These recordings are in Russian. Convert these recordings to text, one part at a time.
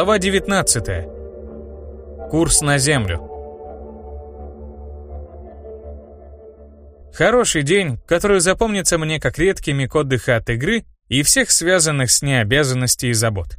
Глава 19. Курс на Землю. Хороший день, который запомнится мне как редкий миг отдыха от игры и всех связанных с ней обязанностей и забот.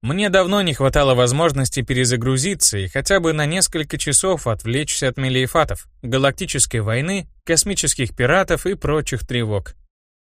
Мне давно не хватало возможности перезагрузиться и хотя бы на несколько часов отвлечься от мелиефатов, галактической войны, космических пиратов и прочих тревог.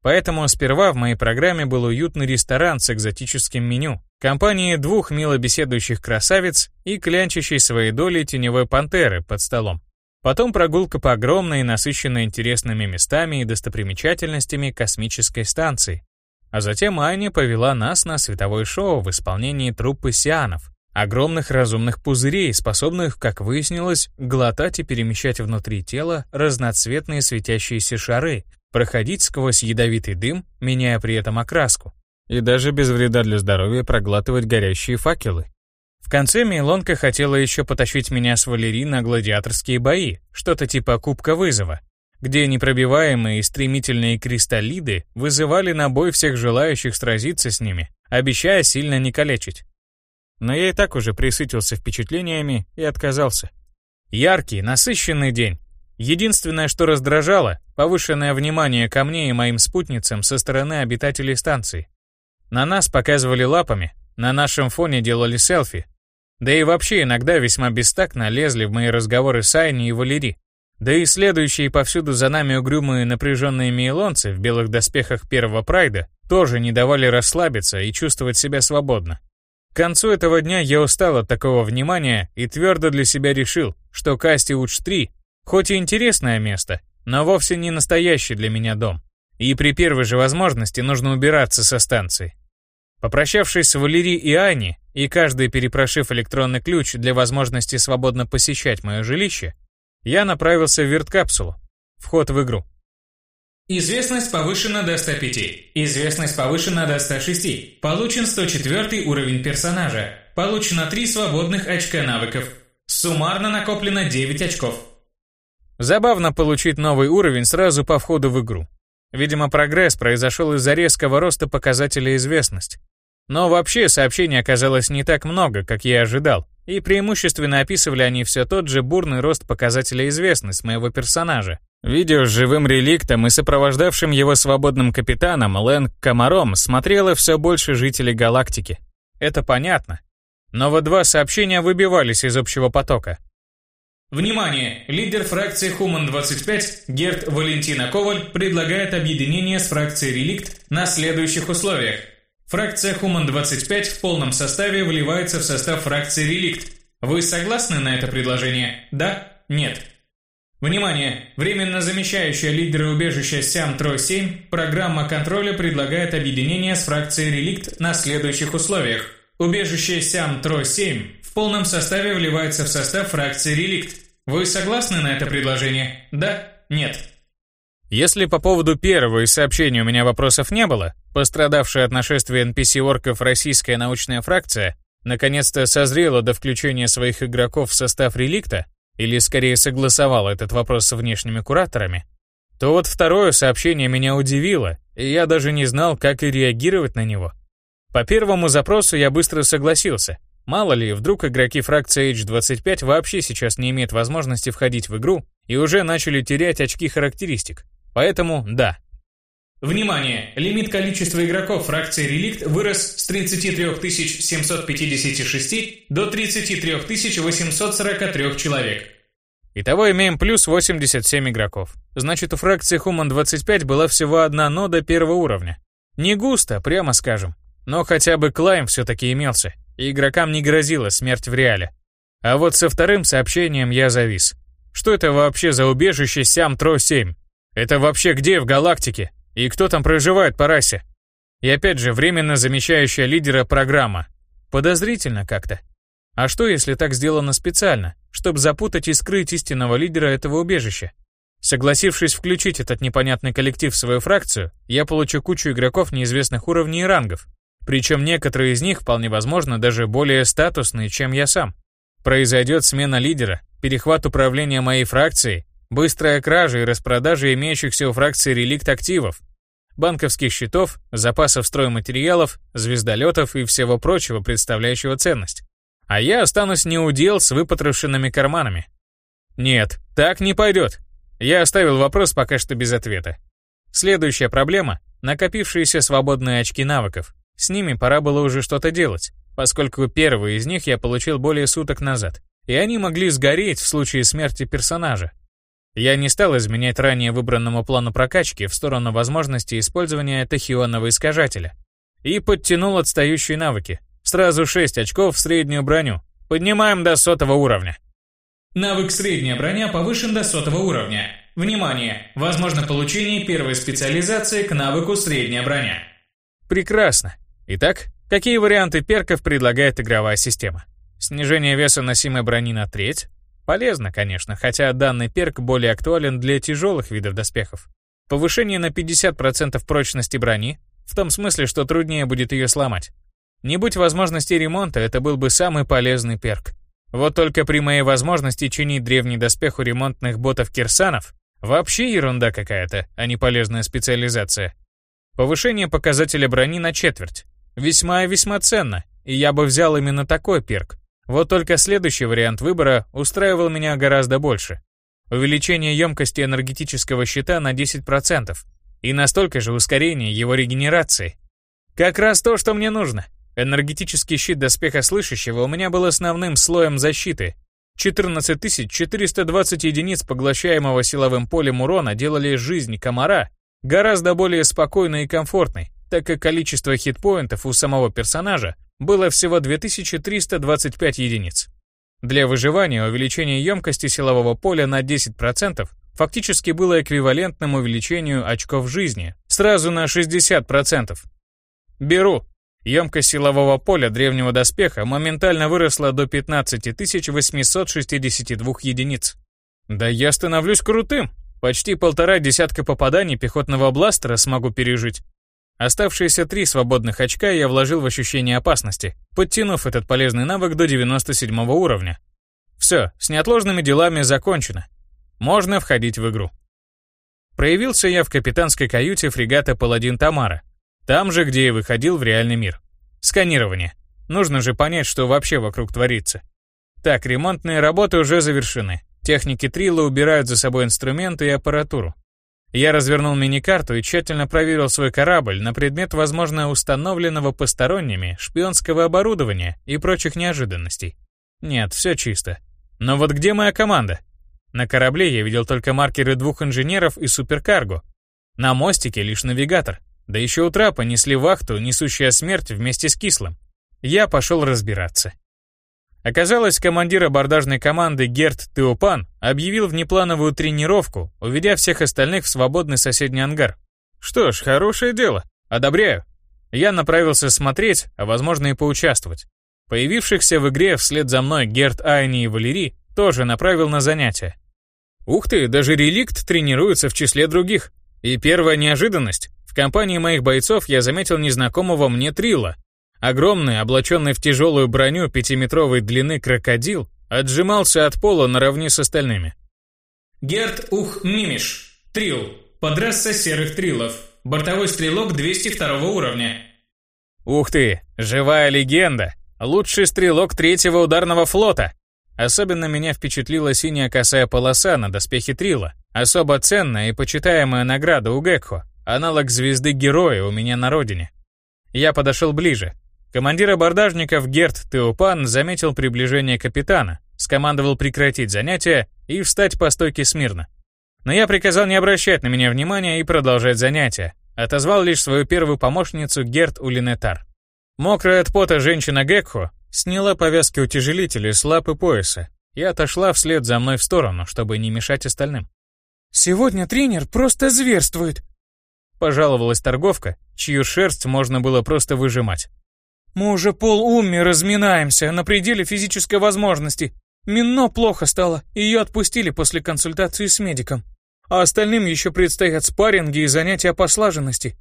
Поэтому сперва в моей программе был уютный ресторан с экзотическим меню, компании двух мило беседующих красавиц и клянчащей своей долей теневой пантеры под столом. Потом прогулка по огромной и насыщенной интересными местами и достопримечательностями космической станции. А затем Аня повела нас на световое шоу в исполнении труппы сианов, огромных разумных пузырей, способных, как выяснилось, глотать и перемещать внутри тела разноцветные светящиеся шары, проходить сквозь ядовитый дым, меняя при этом окраску, и даже без вреда для здоровья проглатывать горящие факелы. В конце Мейлонка хотела еще потащить меня с Валери на гладиаторские бои, что-то типа Кубка Вызова, где непробиваемые и стремительные кристаллиды вызывали на бой всех желающих сразиться с ними, обещая сильно не калечить. Но я и так уже присытился впечатлениями и отказался. Яркий, насыщенный день, Единственное, что раздражало, повышенное внимание ко мне и моим спутницам со стороны обитателей станции. На нас показывали лапами, на нашем фоне делали селфи. Да и вообще иногда весьма бестактно лезли в мои разговоры с Айни и Валери. Да и следующие повсюду за нами угрюмые напряженные мейлонцы в белых доспехах первого прайда тоже не давали расслабиться и чувствовать себя свободно. К концу этого дня я устал от такого внимания и твердо для себя решил, что Касти Уч-3 Хоть и интересное место, но вовсе не настоящий для меня дом. И при первой же возможности нужно убираться со станции. Попрощавшись с Валери и Ани, и каждый перепрошив электронный ключ для возможности свободно посещать мое жилище, я направился в верткапсулу. Вход в игру. Известность повышена до 105. Известность повышена до 106. Получен 104 уровень персонажа. Получено 3 свободных очка навыков. Суммарно накоплено 9 очков. Забавно получить новый уровень сразу по входу в игру. Видимо, прогресс произошел из-за резкого роста показателя известность. Но вообще сообщений оказалось не так много, как я ожидал, и преимущественно описывали они все тот же бурный рост показателя известность моего персонажа. Видео с живым реликтом и сопровождавшим его свободным капитаном Лэнг Комаром смотрело все больше жителей галактики. Это понятно. Но вот два сообщения выбивались из общего потока. Внимание! Лидер фракции Human-25 Герт Валентина Коваль предлагает объединение с фракцией Реликт на следующих условиях. Фракция Human-25 в полном составе вливается в состав фракции Реликт. Вы согласны на это предложение? Да? Нет? Внимание! Временно замещающая лидера убежища Сям-Тро-7 программа контроля предлагает объединение с фракцией Реликт на следующих условиях. Убежище Сям-Тро-7 полном составе вливается в состав фракции «Реликт». Вы согласны на это предложение? Да? Нет? Если по поводу первого из сообщений у меня вопросов не было, пострадавшая от нашествия NPC-орков российская научная фракция наконец-то созрела до включения своих игроков в состав реликта, или скорее согласовала этот вопрос с внешними кураторами, то вот второе сообщение меня удивило, и я даже не знал, как и реагировать на него. По первому запросу я быстро согласился, Мало ли, вдруг игроки фракции H25 вообще сейчас не имеют возможности входить в игру и уже начали терять очки характеристик. Поэтому да. Внимание! Лимит количества игроков фракции Реликт вырос с 33 756 до 33 843 человек. Итого имеем плюс 87 игроков. Значит, у фракции Human 25 была всего одна нода первого уровня. Не густо, прямо скажем. Но хотя бы клайм все-таки имелся игрокам не грозила смерть в реале. А вот со вторым сообщением я завис. Что это вообще за убежище Сям-Тро-7? Это вообще где в галактике? И кто там проживает по расе? И опять же, временно замещающая лидера программа. Подозрительно как-то. А что, если так сделано специально, чтобы запутать и скрыть истинного лидера этого убежища? Согласившись включить этот непонятный коллектив в свою фракцию, я получу кучу игроков неизвестных уровней и рангов, причем некоторые из них вполне возможно даже более статусные, чем я сам. Произойдет смена лидера, перехват управления моей фракцией, быстрая кража и распродажа имеющихся у фракции реликт активов. банковских счетов, запасов стройматериалов, звездолетов и всего прочего, представляющего ценность. А я останусь неудел с выпотрошенными карманами. Нет, так не пойдет. Я оставил вопрос пока что без ответа. Следующая проблема — накопившиеся свободные очки навыков. С ними пора было уже что-то делать, поскольку первые из них я получил более суток назад, и они могли сгореть в случае смерти персонажа. Я не стал изменять ранее выбранному плану прокачки в сторону возможности использования тахионного искажателя и подтянул отстающие навыки. Сразу 6 очков в среднюю броню. Поднимаем до сотого уровня. Навык «Средняя броня» повышен до сотого уровня. Внимание! Возможно получение первой специализации к навыку «Средняя броня». Прекрасно. Итак, какие варианты перков предлагает игровая система? Снижение веса носимой брони на треть? Полезно, конечно, хотя данный перк более актуален для тяжелых видов доспехов. Повышение на 50% прочности брони, в том смысле, что труднее будет ее сломать. Не будь возможности ремонта, это был бы самый полезный перк. Вот только при моей возможности чинить древний доспех у ремонтных ботов-кирсанов вообще ерунда какая-то, а не полезная специализация. Повышение показателя брони на четверть. Весьма и весьма ценно, и я бы взял именно такой перк. Вот только следующий вариант выбора устраивал меня гораздо больше. Увеличение емкости энергетического щита на 10% и настолько же ускорение его регенерации. Как раз то, что мне нужно. Энергетический щит доспеха слышащего у меня был основным слоем защиты. 14420 единиц поглощаемого силовым полем урона делали жизнь комара гораздо более спокойной и комфортной, так как количество хитпоинтов у самого персонажа было всего 2325 единиц. Для выживания увеличение емкости силового поля на 10% фактически было эквивалентным увеличению очков жизни, сразу на 60%. Беру. Емкость силового поля древнего доспеха моментально выросла до 15862 единиц. Да я становлюсь крутым. Почти полтора десятка попаданий пехотного бластера смогу пережить. Оставшиеся три свободных очка я вложил в ощущение опасности, подтянув этот полезный навык до 97 уровня. Все, с неотложными делами закончено. Можно входить в игру. Проявился я в капитанской каюте фрегата «Паладин Тамара», там же, где и выходил в реальный мир. Сканирование. Нужно же понять, что вообще вокруг творится. Так, ремонтные работы уже завершены. Техники Трилла убирают за собой инструменты и аппаратуру. Я развернул мини-карту и тщательно проверил свой корабль на предмет, возможно, установленного посторонними шпионского оборудования и прочих неожиданностей. Нет, все чисто. Но вот где моя команда? На корабле я видел только маркеры двух инженеров и суперкарго. На мостике лишь навигатор. Да еще у трапа несли вахту, несущая смерть вместе с кислым. Я пошел разбираться. Оказалось, командир абордажной команды Герт Теопан объявил внеплановую тренировку, уведя всех остальных в свободный соседний ангар. Что ж, хорошее дело. Одобряю. Я направился смотреть, а возможно и поучаствовать. Появившихся в игре вслед за мной Герт Айни и Валерий тоже направил на занятия. Ух ты, даже реликт тренируется в числе других. И первая неожиданность компании моих бойцов я заметил незнакомого мне Трила. Огромный, облаченный в тяжелую броню пятиметровой длины крокодил, отжимался от пола наравне с остальными. Герт Ух Мимиш. Трил. Подраса серых трилов. Бортовой стрелок 202 уровня. Ух ты, живая легенда. Лучший стрелок третьего ударного флота. Особенно меня впечатлила синяя косая полоса на доспехе Трила. Особо ценная и почитаемая награда у Гекхо. Аналог звезды героя у меня на родине. Я подошел ближе. Командир абордажников Герт Теопан заметил приближение капитана, скомандовал прекратить занятия и встать по стойке смирно. Но я приказал не обращать на меня внимания и продолжать занятия. Отозвал лишь свою первую помощницу Герт Улинетар. Мокрая от пота женщина Гекхо сняла повязки утяжелителя с лапы пояса и отошла вслед за мной в сторону, чтобы не мешать остальным. «Сегодня тренер просто зверствует», Пожаловалась торговка, чью шерсть можно было просто выжимать. «Мы уже полумми разминаемся на пределе физической возможности. Минно плохо стало, ее отпустили после консультации с медиком. А остальным еще предстоят спарринги и занятия по слаженности».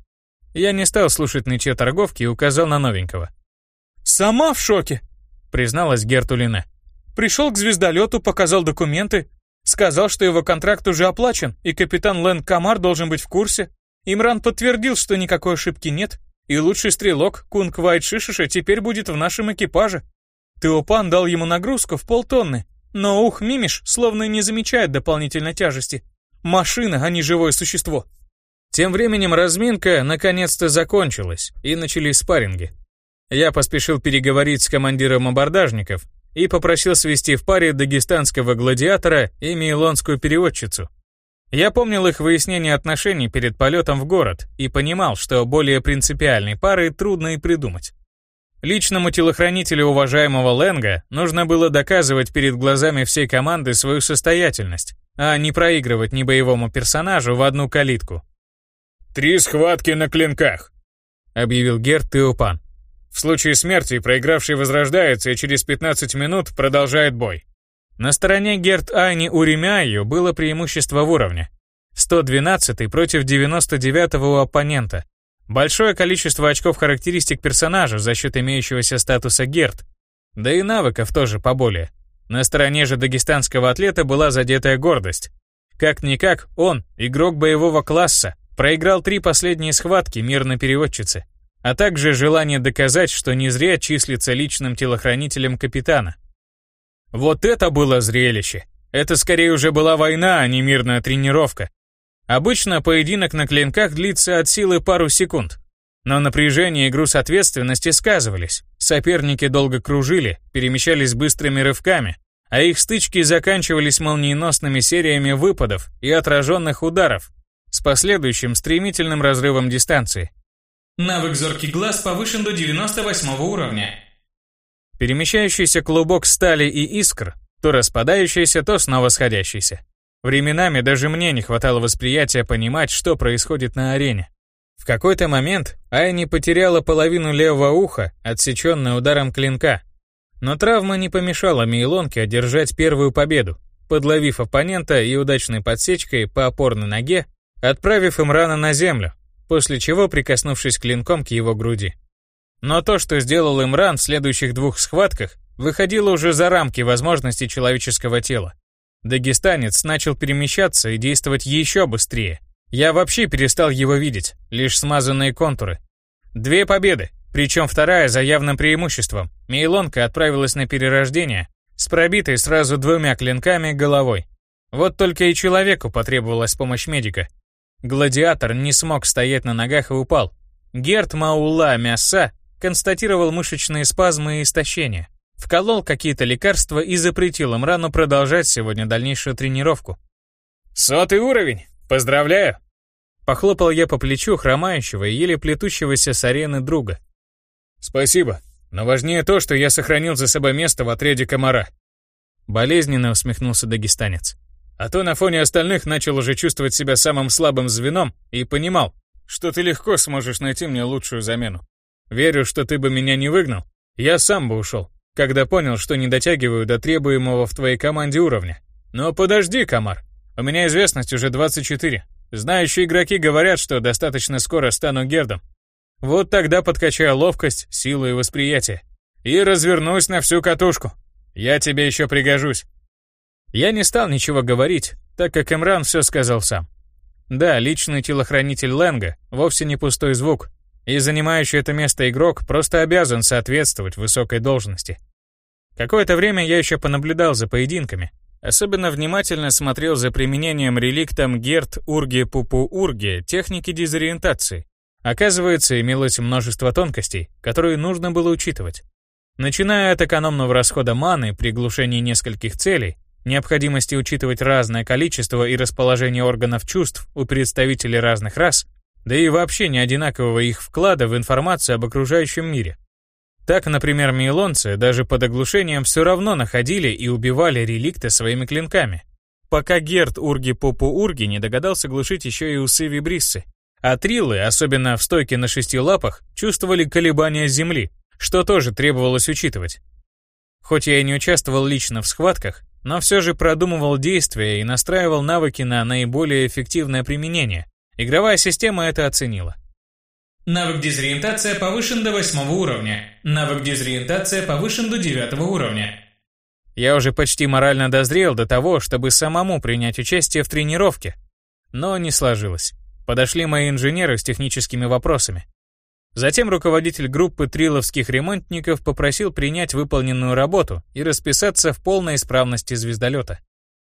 Я не стал слушать нытье торговки и указал на новенького. «Сама в шоке», — призналась Гертулина. «Пришел к звездолету, показал документы, сказал, что его контракт уже оплачен, и капитан Лэн Камар должен быть в курсе, Имран подтвердил, что никакой ошибки нет, и лучший стрелок Кунг Вайт Шишиша теперь будет в нашем экипаже. Теопан дал ему нагрузку в полтонны, но ух Мимиш словно не замечает дополнительной тяжести. Машина, а не живое существо. Тем временем разминка наконец-то закончилась, и начались спарринги. Я поспешил переговорить с командиром абордажников и попросил свести в паре дагестанского гладиатора и мейлонскую переводчицу. Я помнил их выяснение отношений перед полетом в город и понимал, что более принципиальной пары трудно и придумать. Личному телохранителю уважаемого Ленга нужно было доказывать перед глазами всей команды свою состоятельность, а не проигрывать небоевому персонажу в одну калитку. «Три схватки на клинках», — объявил Герт Теопан. «В случае смерти проигравший возрождается и через 15 минут продолжает бой». На стороне Герт Айни Уремяю было преимущество в уровне. 112 против 99 у оппонента. Большое количество очков характеристик персонажа за счет имеющегося статуса Герт. Да и навыков тоже поболее. На стороне же дагестанского атлета была задетая гордость. Как-никак, он, игрок боевого класса, проиграл три последние схватки мирной переводчицы, а также желание доказать, что не зря числится личным телохранителем капитана. Вот это было зрелище. Это скорее уже была война, а не мирная тренировка. Обычно поединок на клинках длится от силы пару секунд. Но напряжение и груз ответственности сказывались. Соперники долго кружили, перемещались быстрыми рывками, а их стычки заканчивались молниеносными сериями выпадов и отраженных ударов с последующим стремительным разрывом дистанции. Навык «Зоркий глаз» повышен до 98 уровня. Перемещающийся клубок стали и искр, то распадающийся, то снова сходящийся. Временами даже мне не хватало восприятия понимать, что происходит на арене. В какой-то момент Айни потеряла половину левого уха, отсеченное ударом клинка. Но травма не помешала Мейлонке одержать первую победу, подловив оппонента и удачной подсечкой по опорной ноге, отправив им рано на землю, после чего прикоснувшись клинком к его груди. Но то, что сделал Имран в следующих двух схватках, выходило уже за рамки возможностей человеческого тела. Дагестанец начал перемещаться и действовать еще быстрее. Я вообще перестал его видеть, лишь смазанные контуры. Две победы, причем вторая за явным преимуществом. Мейлонка отправилась на перерождение с пробитой сразу двумя клинками головой. Вот только и человеку потребовалась помощь медика. Гладиатор не смог стоять на ногах и упал. Герт Маула Мяса констатировал мышечные спазмы и истощение. Вколол какие-то лекарства и запретил им рану продолжать сегодня дальнейшую тренировку. «Сотый уровень! Поздравляю!» Похлопал я по плечу хромающего и еле плетущегося с арены друга. «Спасибо, но важнее то, что я сохранил за собой место в отряде комара». Болезненно усмехнулся дагестанец. А то на фоне остальных начал уже чувствовать себя самым слабым звеном и понимал, что ты легко сможешь найти мне лучшую замену. Верю, что ты бы меня не выгнал. Я сам бы ушел, когда понял, что не дотягиваю до требуемого в твоей команде уровня. Но подожди, Комар. У меня известность уже 24. Знающие игроки говорят, что достаточно скоро стану Гердом. Вот тогда подкачаю ловкость, силу и восприятие. И развернусь на всю катушку. Я тебе еще пригожусь. Я не стал ничего говорить, так как Эмран все сказал сам. Да, личный телохранитель Ленга вовсе не пустой звук, и занимающий это место игрок просто обязан соответствовать высокой должности. Какое-то время я еще понаблюдал за поединками, особенно внимательно смотрел за применением реликтом Герт Урги Пупу Урги техники дезориентации. Оказывается, имелось множество тонкостей, которые нужно было учитывать. Начиная от экономного расхода маны при глушении нескольких целей, необходимости учитывать разное количество и расположение органов чувств у представителей разных рас, да и вообще не одинакового их вклада в информацию об окружающем мире. Так, например, мейлонцы даже под оглушением все равно находили и убивали реликты своими клинками, пока Герт Урги Попу Урги не догадался глушить еще и усы вибриссы. А трилы, особенно в стойке на шести лапах, чувствовали колебания земли, что тоже требовалось учитывать. Хоть я и не участвовал лично в схватках, но все же продумывал действия и настраивал навыки на наиболее эффективное применение, Игровая система это оценила. Навык дезориентация повышен до 8 уровня. Навык дезориентация повышен до 9 уровня. Я уже почти морально дозрел до того, чтобы самому принять участие в тренировке. Но не сложилось. Подошли мои инженеры с техническими вопросами. Затем руководитель группы триловских ремонтников попросил принять выполненную работу и расписаться в полной исправности звездолета.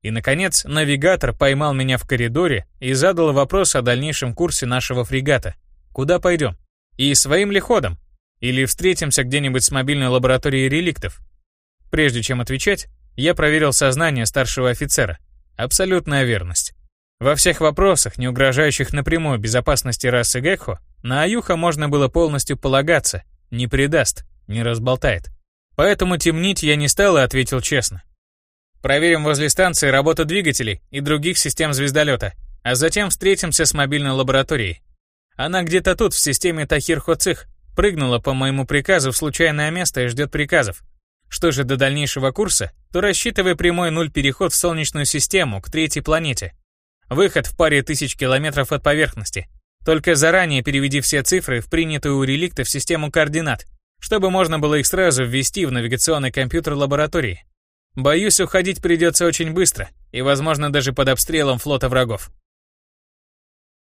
И, наконец, навигатор поймал меня в коридоре и задал вопрос о дальнейшем курсе нашего фрегата. Куда пойдем? И своим ли ходом? Или встретимся где-нибудь с мобильной лабораторией реликтов? Прежде чем отвечать, я проверил сознание старшего офицера. Абсолютная верность. Во всех вопросах, не угрожающих напрямую безопасности расы Гекхо, на Аюха можно было полностью полагаться, не предаст, не разболтает. Поэтому темнить я не стал и ответил честно. Проверим возле станции работу двигателей и других систем звездолета, а затем встретимся с мобильной лабораторией. Она где-то тут, в системе Тахир-Хоцих, прыгнула по моему приказу в случайное место и ждет приказов. Что же до дальнейшего курса, то рассчитывай прямой нуль переход в Солнечную систему, к третьей планете. Выход в паре тысяч километров от поверхности. Только заранее переведи все цифры в принятую у реликта в систему координат, чтобы можно было их сразу ввести в навигационный компьютер лаборатории. Боюсь, уходить придется очень быстро, и, возможно, даже под обстрелом флота врагов.